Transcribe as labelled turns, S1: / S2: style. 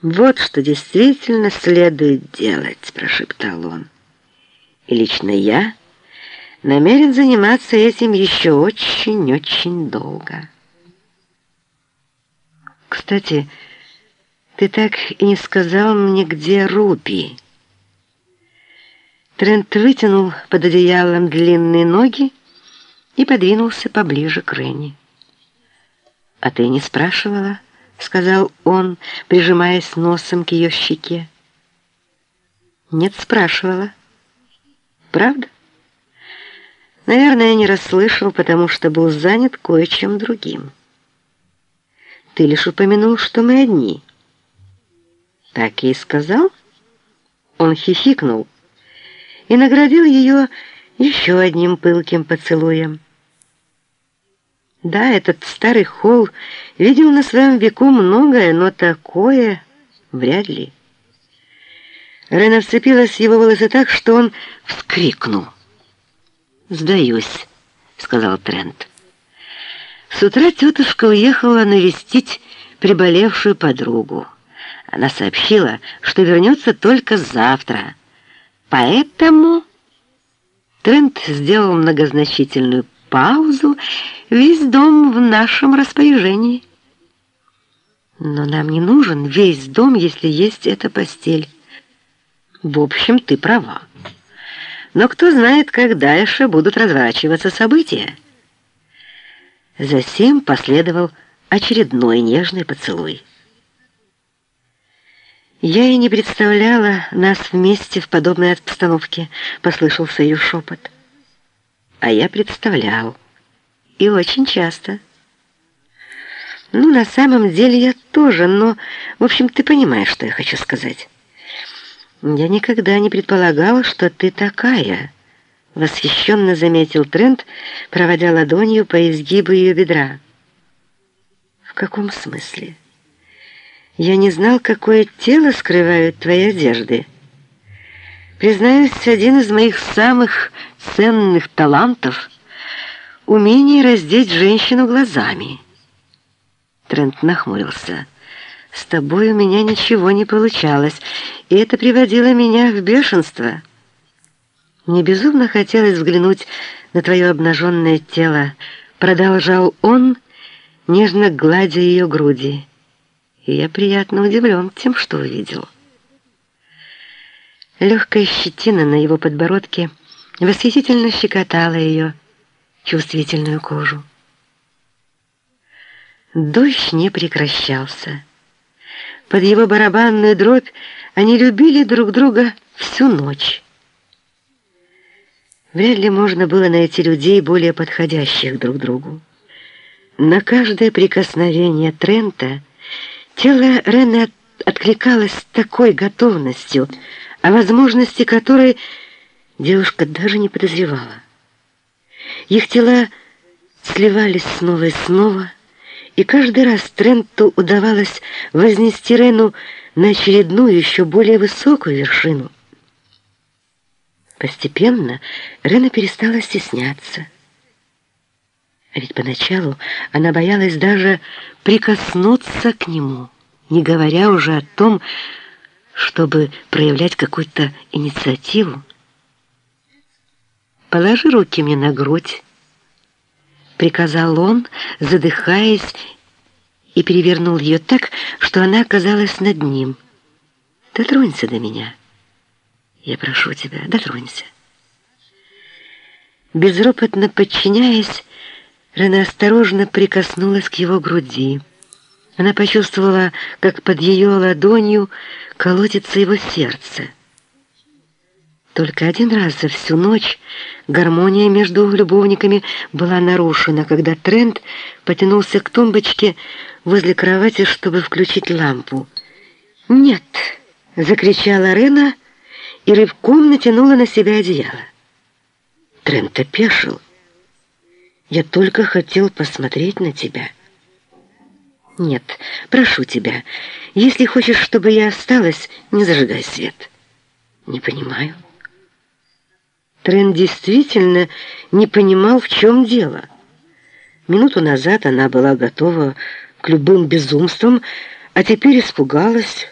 S1: «Вот что действительно следует делать», — прошептал он. «И лично я намерен заниматься этим еще очень-очень долго». «Кстати, ты так и не сказал мне, где Руби». Трент вытянул под одеялом длинные ноги и подвинулся поближе к Ренни. «А ты не спрашивала?» — сказал он, прижимаясь носом к ее щеке. «Нет, спрашивала. Правда?» «Наверное, я не расслышал, потому что был занят кое-чем другим. Ты лишь упомянул, что мы одни». «Так и сказал?» Он хихикнул и наградил ее еще одним пылким поцелуем. Да, этот старый холл видел на своем веку многое, но такое вряд ли. Рена вцепилась в его волосы так, что он вскрикнул. «Сдаюсь», — сказал Трент. С утра тетушка уехала навестить приболевшую подругу. Она сообщила, что вернется только завтра. Поэтому Трент сделал многозначительную паузу Весь дом в нашем распоряжении. Но нам не нужен весь дом, если есть эта постель. В общем, ты права. Но кто знает, как дальше будут разворачиваться события. Затем последовал очередной нежный поцелуй. «Я и не представляла нас вместе в подобной обстановке», — послышался ее шепот. «А я представлял». И очень часто. Ну, на самом деле я тоже, но, в общем, ты понимаешь, что я хочу сказать. Я никогда не предполагала, что ты такая, восхищенно заметил Трент, проводя ладонью по изгибу ее бедра. В каком смысле? Я не знал, какое тело скрывают твои одежды. Признаюсь, один из моих самых ценных талантов — умение раздеть женщину глазами. Трент нахмурился. «С тобой у меня ничего не получалось, и это приводило меня в бешенство. Мне безумно хотелось взглянуть на твое обнаженное тело», продолжал он, нежно гладя ее груди. И я приятно удивлен тем, что увидел. Легкая щетина на его подбородке восхитительно щекотала ее, чувствительную кожу. Дождь не прекращался. Под его барабанную дробь они любили друг друга всю ночь. Вряд ли можно было найти людей, более подходящих друг другу. На каждое прикосновение Трента тело Рене откликалось с такой готовностью, о возможности которой девушка даже не подозревала. Их тела сливались снова и снова, и каждый раз Тренту удавалось вознести Рену на очередную, еще более высокую вершину. Постепенно Рена перестала стесняться. А ведь поначалу она боялась даже прикоснуться к нему, не говоря уже о том, чтобы проявлять какую-то инициативу. «Положи руки мне на грудь», — приказал он, задыхаясь, и перевернул ее так, что она оказалась над ним. «Дотронься до меня. Я прошу тебя, дотронься». Безропотно подчиняясь, Рена осторожно прикоснулась к его груди. Она почувствовала, как под ее ладонью колотится его сердце. Только один раз за всю ночь гармония между любовниками была нарушена, когда Трент потянулся к тумбочке возле кровати, чтобы включить лампу. «Нет!» — закричала Рена и рывком натянула на себя одеяло. Трент опешил. «Я только хотел посмотреть на тебя». «Нет, прошу тебя, если хочешь, чтобы я осталась, не зажигай свет». «Не понимаю». Трен действительно не понимал, в чем дело. Минуту назад она была готова к любым безумствам, а теперь испугалась,